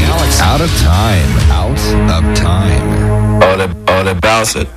Galaxie. Out of time. Out of time. They, oh, they bounce it.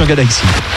Sur Galaxy.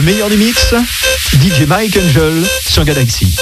Le meilleur du mix, DJ Mike Angel sur Galaxy.